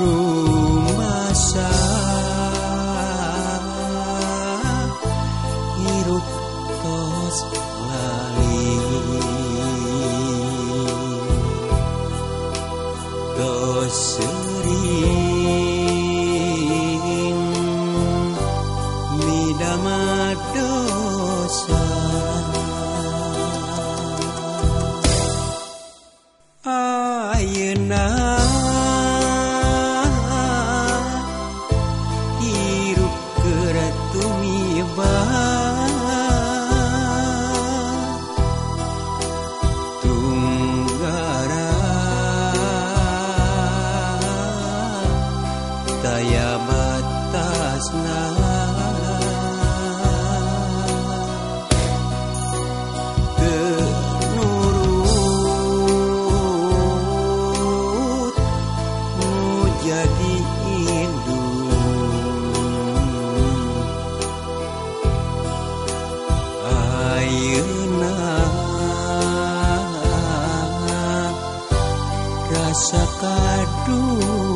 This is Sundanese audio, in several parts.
through daya batasna Tenurut nu jadi induk rasa kado.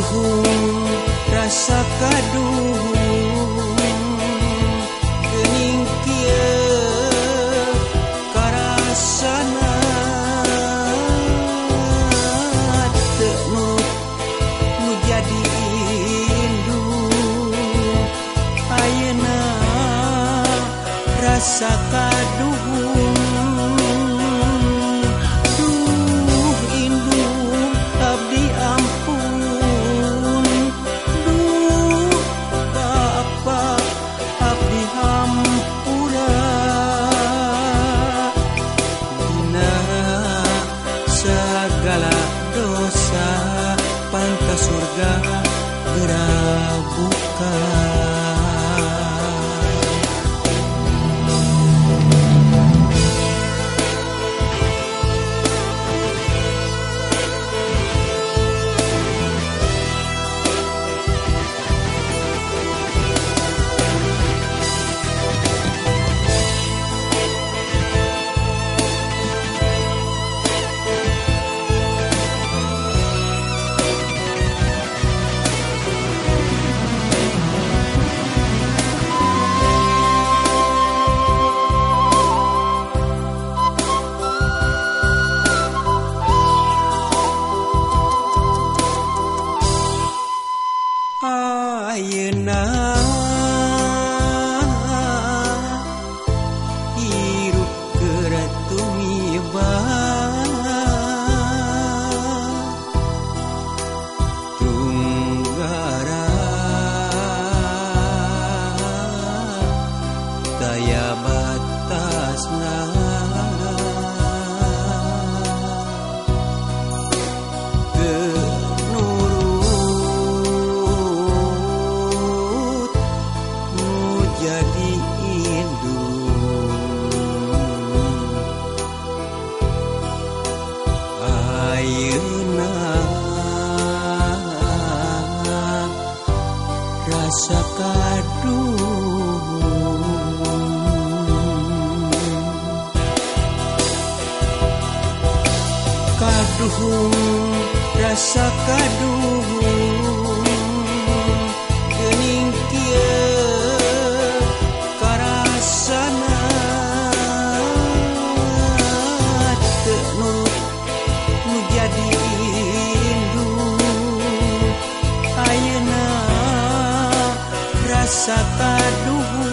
Aduh rasa kaduh Gening kieu karasana. Teu nu jadi rindu. Ayeuna rasa kaduh ke surga berbuka rasa kadunging karasana. Tenut menjadi rindu. Ayeuna rasa kadung